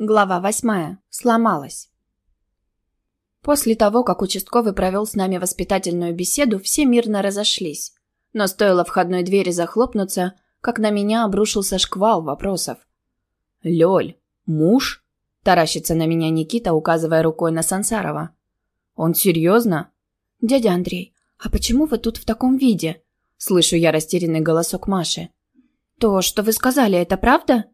Глава восьмая. Сломалась. После того, как участковый провел с нами воспитательную беседу, все мирно разошлись. Но стоило входной двери захлопнуться, как на меня обрушился шквал вопросов. «Лёль, муж?» – таращится на меня Никита, указывая рукой на Сансарова. «Он серьезно?» «Дядя Андрей, а почему вы тут в таком виде?» – слышу я растерянный голосок Маши. «То, что вы сказали, это правда?»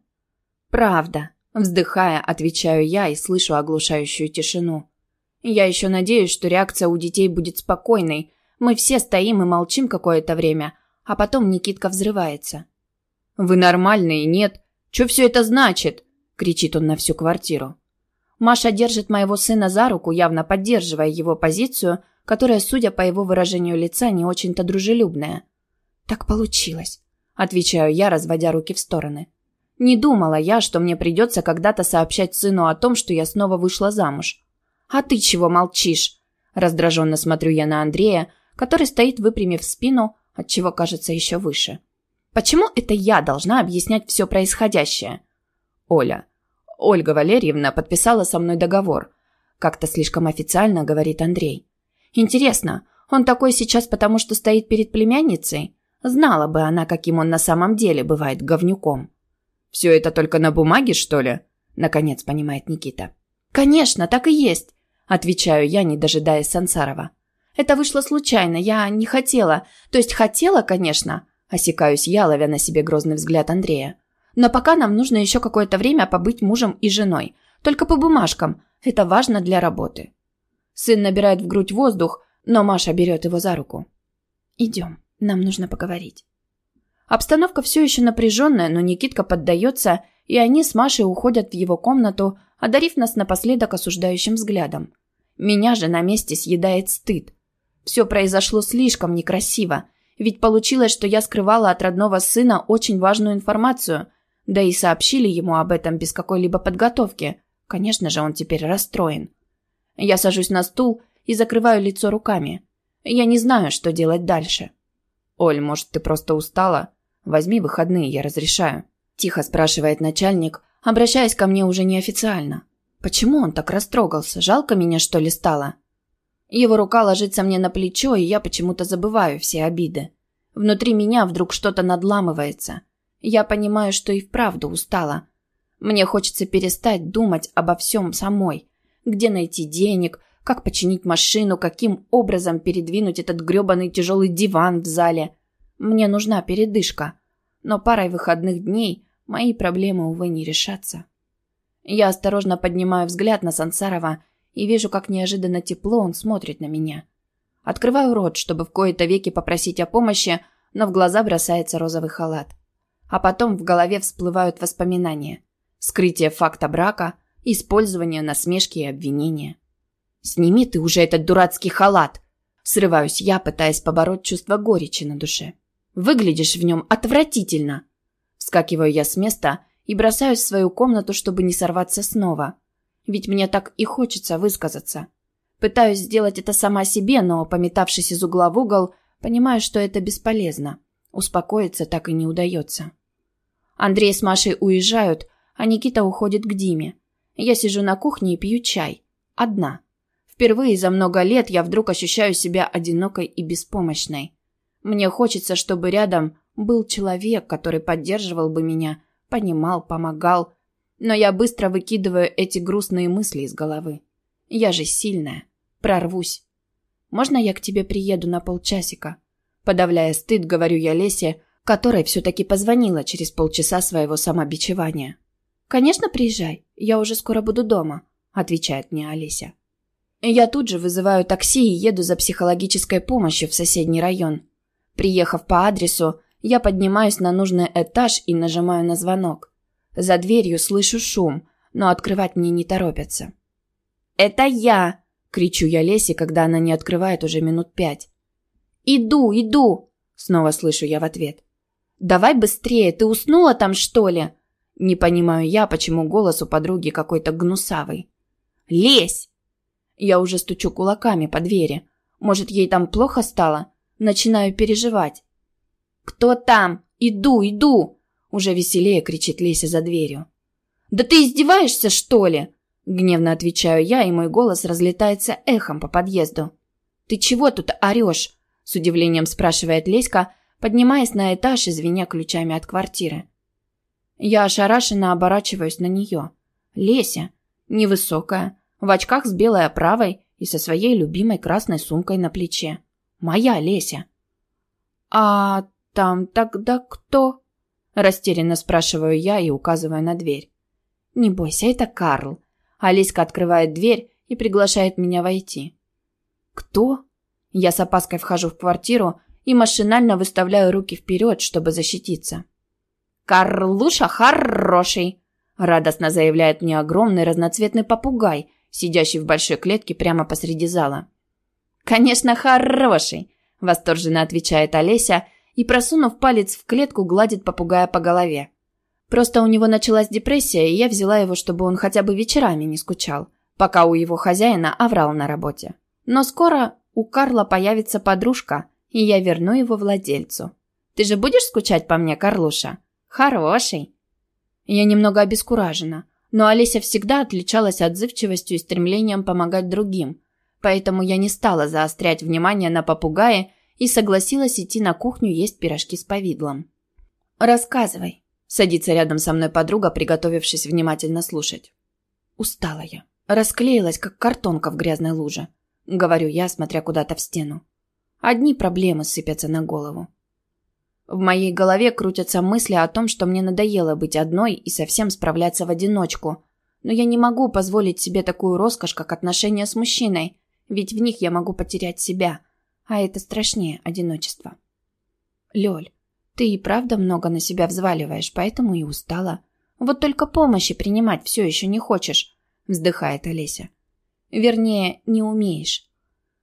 «Правда», Вздыхая, отвечаю я и слышу оглушающую тишину. Я еще надеюсь, что реакция у детей будет спокойной. Мы все стоим и молчим какое-то время, а потом Никитка взрывается. «Вы нормальные, нет? Что все это значит?» – кричит он на всю квартиру. Маша держит моего сына за руку, явно поддерживая его позицию, которая, судя по его выражению лица, не очень-то дружелюбная. «Так получилось», – отвечаю я, разводя руки в стороны. Не думала я, что мне придется когда-то сообщать сыну о том, что я снова вышла замуж. «А ты чего молчишь?» Раздраженно смотрю я на Андрея, который стоит, выпрямив спину, отчего кажется еще выше. «Почему это я должна объяснять все происходящее?» «Оля. Ольга Валерьевна подписала со мной договор. Как-то слишком официально, говорит Андрей. Интересно, он такой сейчас потому, что стоит перед племянницей? Знала бы она, каким он на самом деле бывает говнюком». «Все это только на бумаге, что ли?» – наконец понимает Никита. «Конечно, так и есть», – отвечаю я, не дожидаясь Сансарова. «Это вышло случайно, я не хотела. То есть хотела, конечно», – осекаюсь я, ловя на себе грозный взгляд Андрея. «Но пока нам нужно еще какое-то время побыть мужем и женой. Только по бумажкам. Это важно для работы». Сын набирает в грудь воздух, но Маша берет его за руку. «Идем, нам нужно поговорить». Обстановка все еще напряженная, но Никитка поддается, и они с Машей уходят в его комнату, одарив нас напоследок осуждающим взглядом. Меня же на месте съедает стыд. Все произошло слишком некрасиво, ведь получилось, что я скрывала от родного сына очень важную информацию, да и сообщили ему об этом без какой-либо подготовки. Конечно же, он теперь расстроен. Я сажусь на стул и закрываю лицо руками. Я не знаю, что делать дальше. «Оль, может, ты просто устала?» Возьми выходные, я разрешаю. Тихо спрашивает начальник, обращаясь ко мне уже неофициально. Почему он так растрогался? Жалко меня, что ли, стало? Его рука ложится мне на плечо, и я почему-то забываю все обиды. Внутри меня вдруг что-то надламывается. Я понимаю, что и вправду устала. Мне хочется перестать думать обо всем самой. Где найти денег, как починить машину, каким образом передвинуть этот грёбаный тяжелый диван в зале – мне нужна передышка, но парой выходных дней мои проблемы, увы, не решатся. Я осторожно поднимаю взгляд на Сансарова и вижу, как неожиданно тепло он смотрит на меня. Открываю рот, чтобы в кои-то веки попросить о помощи, но в глаза бросается розовый халат. А потом в голове всплывают воспоминания. Скрытие факта брака, использование насмешки и обвинения. «Сними ты уже этот дурацкий халат!» Срываюсь я, пытаясь побороть чувство горечи на душе. Выглядишь в нем отвратительно. Вскакиваю я с места и бросаюсь в свою комнату, чтобы не сорваться снова. Ведь мне так и хочется высказаться. Пытаюсь сделать это сама себе, но, пометавшись из угла в угол, понимаю, что это бесполезно. Успокоиться так и не удается. Андрей с Машей уезжают, а Никита уходит к Диме. Я сижу на кухне и пью чай. Одна. Впервые за много лет я вдруг ощущаю себя одинокой и беспомощной. Мне хочется, чтобы рядом был человек, который поддерживал бы меня, понимал, помогал. Но я быстро выкидываю эти грустные мысли из головы. Я же сильная. Прорвусь. Можно я к тебе приеду на полчасика? Подавляя стыд, говорю я Лесе, которой все-таки позвонила через полчаса своего самобичевания. «Конечно, приезжай. Я уже скоро буду дома», – отвечает мне Олеся. Я тут же вызываю такси и еду за психологической помощью в соседний район. Приехав по адресу, я поднимаюсь на нужный этаж и нажимаю на звонок. За дверью слышу шум, но открывать мне не торопятся. «Это я!» – кричу я Лесе, когда она не открывает уже минут пять. «Иду, иду!» – снова слышу я в ответ. «Давай быстрее, ты уснула там, что ли?» Не понимаю я, почему голос у подруги какой-то гнусавый. «Лезь!» Я уже стучу кулаками по двери. Может, ей там плохо стало? Начинаю переживать. «Кто там? Иду, иду!» Уже веселее кричит Леся за дверью. «Да ты издеваешься, что ли?» Гневно отвечаю я, и мой голос разлетается эхом по подъезду. «Ты чего тут орешь?» С удивлением спрашивает Леська, поднимаясь на этаж и звеня ключами от квартиры. Я ошарашенно оборачиваюсь на нее. Леся, невысокая, в очках с белой оправой и со своей любимой красной сумкой на плече. Моя Леся. «А там тогда кто?» Растерянно спрашиваю я и указываю на дверь. «Не бойся, это Карл». Алиска открывает дверь и приглашает меня войти. «Кто?» Я с опаской вхожу в квартиру и машинально выставляю руки вперед, чтобы защититься. «Карлуша хороший!» – радостно заявляет мне огромный разноцветный попугай, сидящий в большой клетке прямо посреди зала. «Конечно, хороший!» – восторженно отвечает Олеся и, просунув палец в клетку, гладит попугая по голове. Просто у него началась депрессия, и я взяла его, чтобы он хотя бы вечерами не скучал, пока у его хозяина оврал на работе. Но скоро у Карла появится подружка, и я верну его владельцу. Ты же будешь скучать по мне, Карлуша? Хороший. Я немного обескуражена, но Олеся всегда отличалась отзывчивостью и стремлением помогать другим, поэтому я не стала заострять внимание на попугае и согласилась идти на кухню есть пирожки с повидлом. «Рассказывай», – садится рядом со мной подруга, приготовившись внимательно слушать. Устала я. Расклеилась, как картонка в грязной луже. Говорю я, смотря куда-то в стену. Одни проблемы сыпятся на голову. В моей голове крутятся мысли о том, что мне надоело быть одной и совсем справляться в одиночку. Но я не могу позволить себе такую роскошь, как отношения с мужчиной, ведь в них я могу потерять себя, а это страшнее одиночества. Лёль, ты и правда много на себя взваливаешь, поэтому и устала. Вот только помощи принимать все еще не хочешь, вздыхает Олеся. Вернее, не умеешь.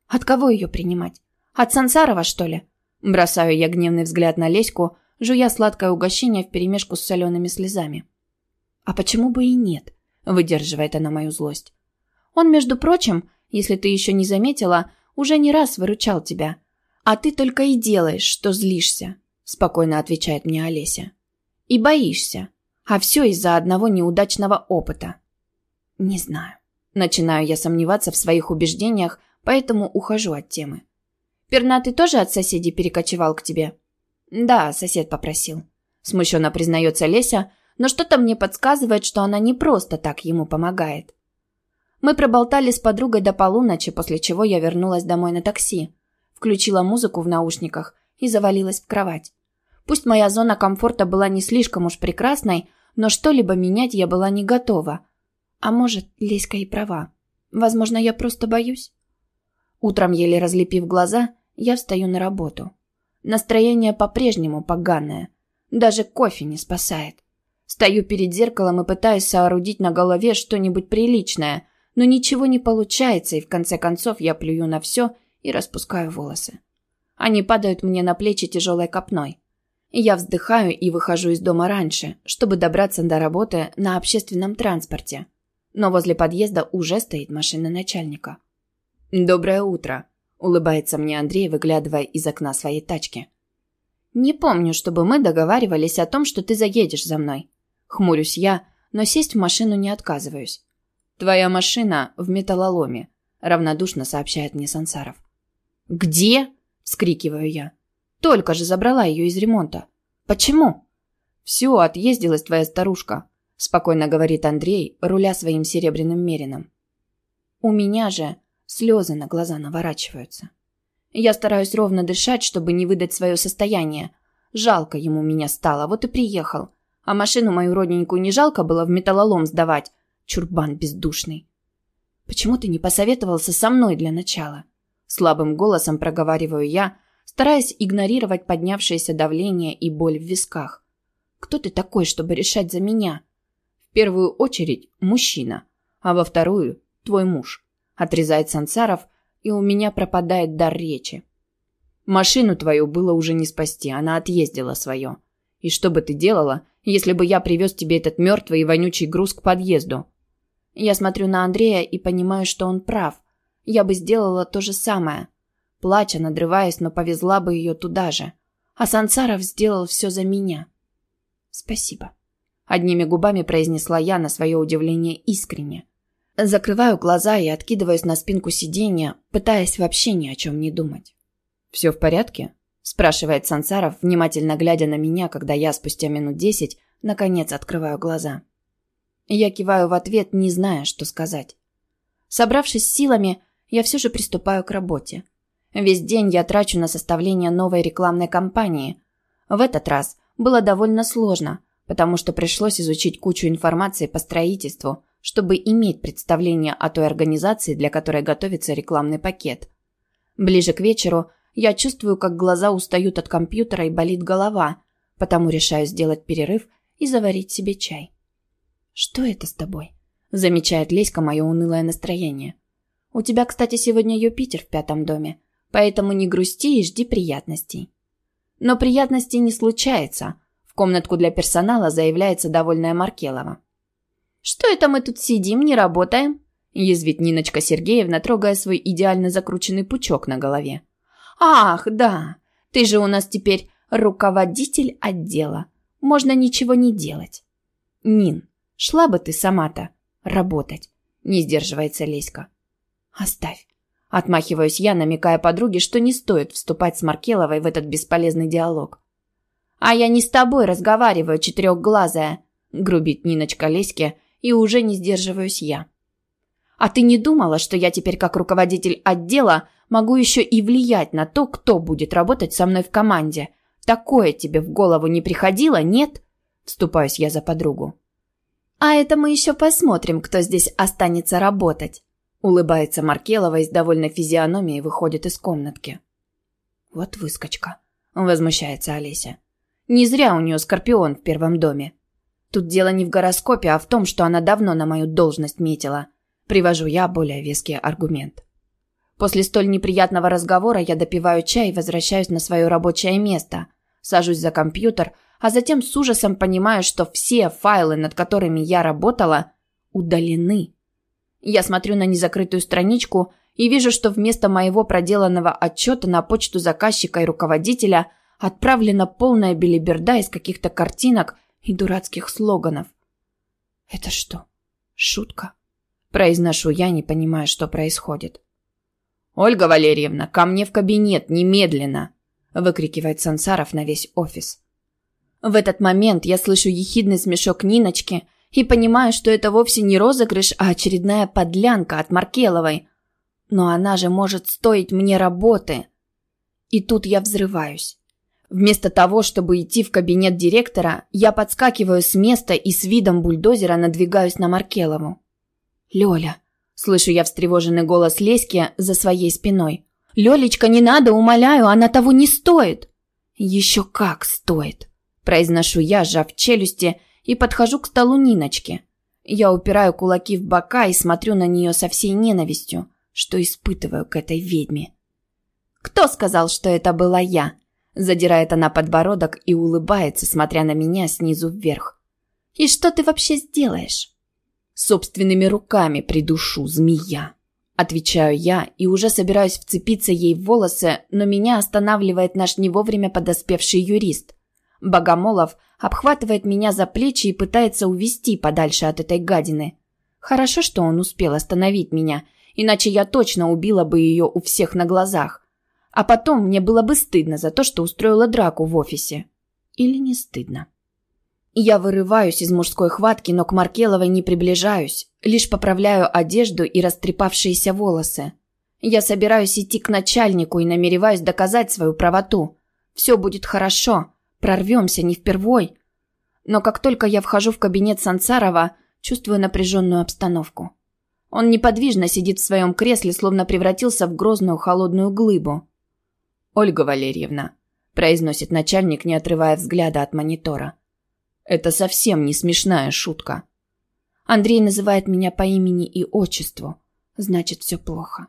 От кого ее принимать? От Сансарова, что ли? Бросаю я гневный взгляд на Леську, жуя сладкое угощение вперемешку с солеными слезами. «А почему бы и нет?» – выдерживает она мою злость. «Он, между прочим, если ты еще не заметила, уже не раз выручал тебя. А ты только и делаешь, что злишься», – спокойно отвечает мне Олеся. «И боишься. А все из-за одного неудачного опыта». «Не знаю». Начинаю я сомневаться в своих убеждениях, поэтому ухожу от темы. Пернатый тоже от соседей перекочевал к тебе?» «Да, сосед попросил». Смущенно признается Леся, но что-то мне подсказывает, что она не просто так ему помогает. Мы проболтали с подругой до полуночи, после чего я вернулась домой на такси. Включила музыку в наушниках и завалилась в кровать. Пусть моя зона комфорта была не слишком уж прекрасной, но что-либо менять я была не готова. А может, Леська и права. Возможно, я просто боюсь. Утром, еле разлепив глаза, я встаю на работу. Настроение по-прежнему поганое. Даже кофе не спасает. Стою перед зеркалом и пытаюсь соорудить на голове что-нибудь приличное, но ничего не получается, и в конце концов я плюю на все и распускаю волосы. Они падают мне на плечи тяжелой копной. Я вздыхаю и выхожу из дома раньше, чтобы добраться до работы на общественном транспорте. Но возле подъезда уже стоит машина начальника. «Доброе утро», Улыбается мне Андрей, выглядывая из окна своей тачки. «Не помню, чтобы мы договаривались о том, что ты заедешь за мной». Хмурюсь я, но сесть в машину не отказываюсь. «Твоя машина в металлоломе», — равнодушно сообщает мне Сансаров. «Где?» — вскрикиваю я. «Только же забрала ее из ремонта. Почему?» «Все, отъездилась твоя старушка», — спокойно говорит Андрей, руля своим серебряным мерином. «У меня же Слезы на глаза наворачиваются. Я стараюсь ровно дышать, чтобы не выдать свое состояние. Жалко ему меня стало, вот и приехал. А машину мою родненькую не жалко было в металлолом сдавать. Чурбан бездушный. Почему ты не посоветовался со мной для начала? Слабым голосом проговариваю я, стараясь игнорировать поднявшееся давление и боль в висках. Кто ты такой, чтобы решать за меня? В первую очередь мужчина, а во вторую твой муж отрезает Сансаров, и у меня пропадает дар речи. Машину твою было уже не спасти, она отъездила свое. И что бы ты делала, если бы я привез тебе этот мертвый и вонючий груз к подъезду? Я смотрю на Андрея и понимаю, что он прав. Я бы сделала то же самое. Плача, надрываясь, но повезла бы ее туда же. А Сансаров сделал все за меня. Спасибо. Одними губами произнесла я на свое удивление искренне. Закрываю глаза и откидываюсь на спинку сиденья, пытаясь вообще ни о чем не думать. «Все в порядке?» – спрашивает Сансаров, внимательно глядя на меня, когда я спустя минут десять наконец открываю глаза. Я киваю в ответ, не зная, что сказать. Собравшись силами, я все же приступаю к работе. Весь день я трачу на составление новой рекламной кампании. В этот раз было довольно сложно, потому что пришлось изучить кучу информации по строительству, чтобы иметь представление о той организации, для которой готовится рекламный пакет. Ближе к вечеру я чувствую, как глаза устают от компьютера и болит голова, потому решаю сделать перерыв и заварить себе чай. «Что это с тобой?» замечает Леська мое унылое настроение. У тебя, кстати, сегодня Юпитер в пятом доме, поэтому не грусти и жди приятностей. Но приятностей не случается. В комнатку для персонала заявляется довольная Маркелова. «Что это мы тут сидим, не работаем?» язвит Ниночка Сергеевна, трогая свой идеально закрученный пучок на голове. «Ах, да, ты же у нас теперь руководитель отдела. Можно ничего не делать». «Нин, шла бы ты сама-то работать», — не сдерживается Леська. «Оставь». Отмахиваюсь я, намекая подруге, что не стоит вступать с Маркеловой в этот бесполезный диалог. «А я не с тобой разговариваю, четырехглазая», — грубит Ниночка Леське, и уже не сдерживаюсь я. «А ты не думала, что я теперь как руководитель отдела могу еще и влиять на то, кто будет работать со мной в команде? Такое тебе в голову не приходило, нет?» Вступаюсь я за подругу. «А это мы еще посмотрим, кто здесь останется работать», улыбается Маркелова и с довольной физиономией выходит из комнатки. «Вот выскочка», — возмущается Олеся. «Не зря у нее скорпион в первом доме. Тут дело не в гороскопе, а в том, что она давно на мою должность метила. Привожу я более веский аргумент. После столь неприятного разговора я допиваю чай и возвращаюсь на свое рабочее место. Сажусь за компьютер, а затем с ужасом понимаю, что все файлы, над которыми я работала, удалены. Я смотрю на незакрытую страничку и вижу, что вместо моего проделанного отчета на почту заказчика и руководителя отправлена полная белиберда из каких-то картинок и дурацких слоганов. «Это что, шутка?» Произношу я, не понимая, что происходит. «Ольга Валерьевна, ко мне в кабинет, немедленно!» Выкрикивает Сансаров на весь офис. В этот момент я слышу ехидный смешок Ниночки и понимаю, что это вовсе не розыгрыш, а очередная подлянка от Маркеловой. Но она же может стоить мне работы. И тут я взрываюсь. Вместо того, чтобы идти в кабинет директора, я подскакиваю с места и с видом бульдозера надвигаюсь на Маркелову. «Лёля!» – слышу я встревоженный голос Леськи за своей спиной. «Лёлечка, не надо, умоляю, она того не стоит!» «Еще как стоит!» Произношу я, сжав челюсти, и подхожу к столу Ниночки. Я упираю кулаки в бока и смотрю на нее со всей ненавистью, что испытываю к этой ведьме. «Кто сказал, что это была я?» Задирает она подбородок и улыбается, смотря на меня снизу вверх. «И что ты вообще сделаешь?» «Собственными руками придушу, змея!» Отвечаю я и уже собираюсь вцепиться ей в волосы, но меня останавливает наш не вовремя подоспевший юрист – Богомолов обхватывает меня за плечи и пытается увести подальше от этой гадины. Хорошо, что он успел остановить меня, иначе я точно убила бы ее у всех на глазах. А потом мне было бы стыдно за то, что устроила драку в офисе. Или не стыдно. Я вырываюсь из мужской хватки, но к Маркеловой не приближаюсь, лишь поправляю одежду и растрепавшиеся волосы. Я собираюсь идти к начальнику и намереваюсь доказать свою правоту. Все будет хорошо. Прорвемся, не впервой. Но как только я вхожу в кабинет Сансарова, чувствую напряженную обстановку. Он неподвижно сидит в своем кресле, словно превратился в грозную холодную глыбу. «Ольга Валерьевна», – произносит начальник, не отрывая взгляда от монитора. «Это совсем не смешная шутка». Андрей называет меня по имени и отчеству. Значит, все плохо.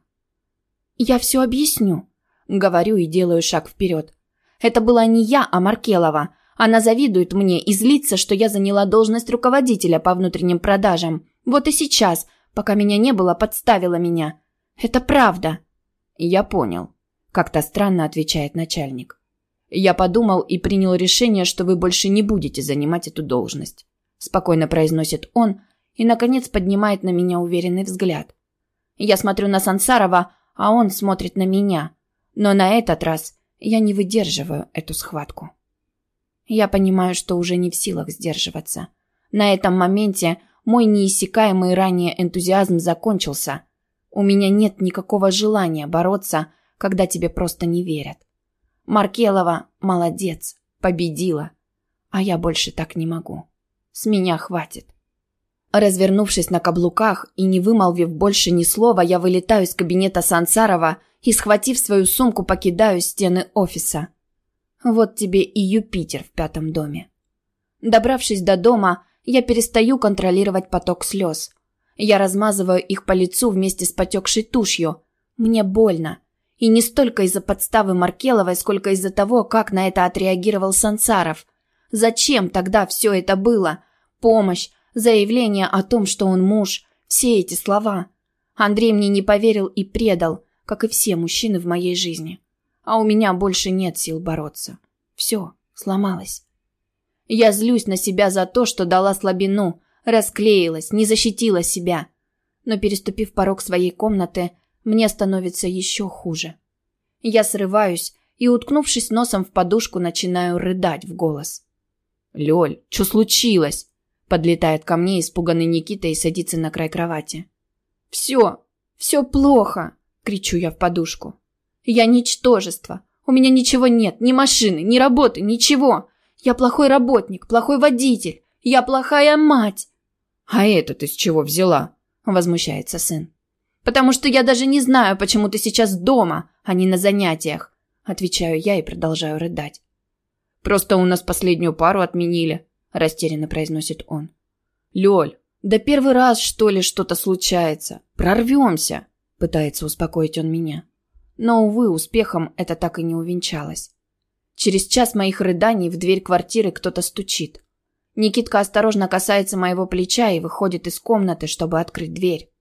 «Я все объясню», – говорю и делаю шаг вперед. Это была не я, а Маркелова. Она завидует мне и злится, что я заняла должность руководителя по внутренним продажам. Вот и сейчас, пока меня не было, подставила меня. Это правда. Я понял. Как-то странно отвечает начальник. Я подумал и принял решение, что вы больше не будете занимать эту должность. спокойно произносит он и, наконец, поднимает на меня уверенный взгляд. Я смотрю на Сансарова, а он смотрит на меня. Но на этот раз я не выдерживаю эту схватку. Я понимаю, что уже не в силах сдерживаться. На этом моменте мой неиссякаемый ранее энтузиазм закончился. У меня нет никакого желания бороться, когда тебе просто не верят. Маркелова молодец, победила. А я больше так не могу. С меня хватит. Развернувшись на каблуках и не вымолвив больше ни слова, я вылетаю из кабинета Сансарова и, схватив свою сумку, покидаю стены офиса. Вот тебе и Юпитер в пятом доме. Добравшись до дома, я перестаю контролировать поток слез. Я размазываю их по лицу вместе с потекшей тушью. Мне больно. И не столько из-за подставы Маркеловой, сколько из-за того, как на это отреагировал Сансаров. Зачем тогда все это было? Помощь, заявление о том, что он муж, все эти слова. Андрей мне не поверил и предал, как и все мужчины в моей жизни. А у меня больше нет сил бороться. Все, сломалось. Я злюсь на себя за то, что дала слабину, расклеилась, не защитила себя. Но переступив порог своей комнаты, мне становится еще хуже. Я срываюсь и, уткнувшись носом в подушку, начинаю рыдать в голос. «Лёль, что случилось?» Подлетает ко мне испуганный Никита и садится на край кровати. «Все, все плохо!» — кричу я в подушку. «Я ничтожество. У меня ничего нет, ни машины, ни работы, ничего. Я плохой работник, плохой водитель. Я плохая мать. А это ты с чего взяла? Возмущается сын. Потому что я даже не знаю, почему ты сейчас дома, а не на занятиях. Отвечаю я и продолжаю рыдать. Просто у нас последнюю пару отменили, растерянно произносит он. Лёль, да первый раз, что ли, что-то случается. Прорвемся, пытается успокоить он меня. Но, увы, успехом это так и не увенчалось. Через час моих рыданий в дверь квартиры кто-то стучит. Никитка осторожно касается моего плеча и выходит из комнаты, чтобы открыть дверь.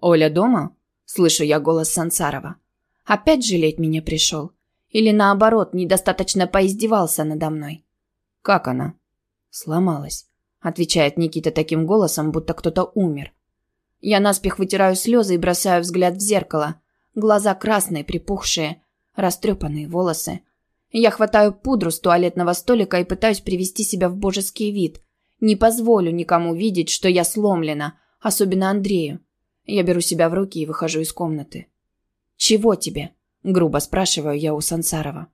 «Оля дома?» – слышу я голос Сансарова. «Опять жалеть меня пришел? Или наоборот, недостаточно поиздевался надо мной?» «Как она?» «Сломалась», – отвечает Никита таким голосом, будто кто-то умер. Я наспех вытираю слезы и бросаю взгляд в зеркало. Глаза красные, припухшие, растрепанные волосы – я хватаю пудру с туалетного столика и пытаюсь привести себя в божеский вид. Не позволю никому видеть, что я сломлена, особенно Андрею. Я беру себя в руки и выхожу из комнаты. «Чего тебе?» – грубо спрашиваю я у Сансарова.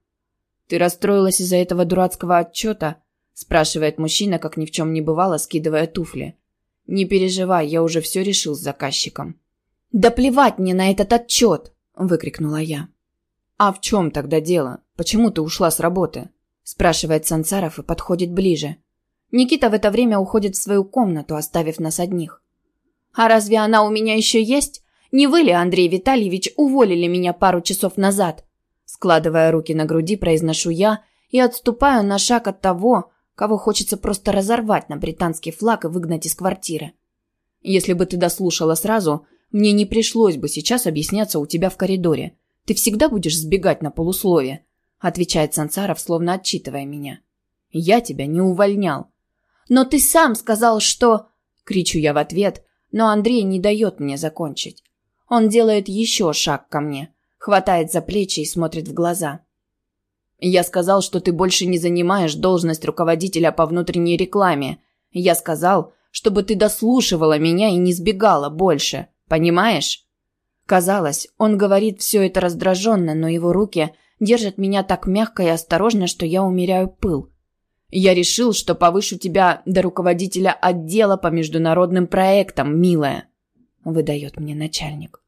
«Ты расстроилась из-за этого дурацкого отчета?» – спрашивает мужчина, как ни в чем не бывало, скидывая туфли. «Не переживай, я уже все решил с заказчиком». «Да плевать мне на этот отчет!» – выкрикнула я. «А в чем тогда дело? Почему ты ушла с работы?» спрашивает Сансаров и подходит ближе. Никита в это время уходит в свою комнату, оставив нас одних. «А разве она у меня еще есть? Не вы ли, Андрей Витальевич, уволили меня пару часов назад?» Складывая руки на груди, произношу я и отступаю на шаг от того, кого хочется просто разорвать на британский флаг и выгнать из квартиры. Если бы ты дослушала сразу, мне не пришлось бы сейчас объясняться у тебя в коридоре. Ты всегда будешь сбегать на полусловие, отвечает Сансаров, словно отчитывая меня. Я тебя не увольнял. Но ты сам сказал, что... Кричу я в ответ, но Андрей не дает мне закончить. Он делает еще шаг ко мне, хватает за плечи и смотрит в глаза. Я сказал, что ты больше не занимаешь должность руководителя по внутренней рекламе. Я сказал, чтобы ты дослушивала меня и не сбегала больше. Понимаешь? Казалось, он говорит все это раздраженно, но его руки держат меня так мягко и осторожно, что я умеряю пыл. Я решил, что повышу тебя до руководителя отдела по международным проектам, милая, выдает мне начальник.